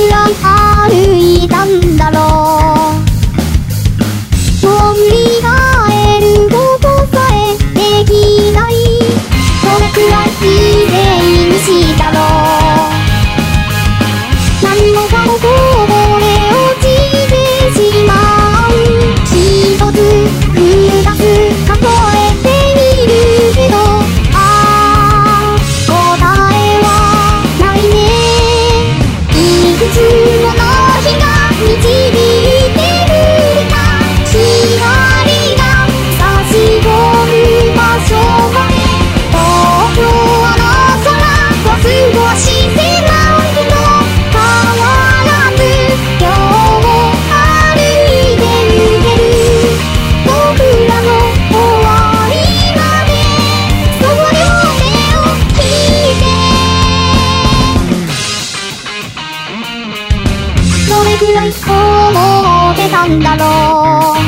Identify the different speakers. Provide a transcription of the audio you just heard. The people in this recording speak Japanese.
Speaker 1: くる歩いたんだろう。こう思ってたんだろう。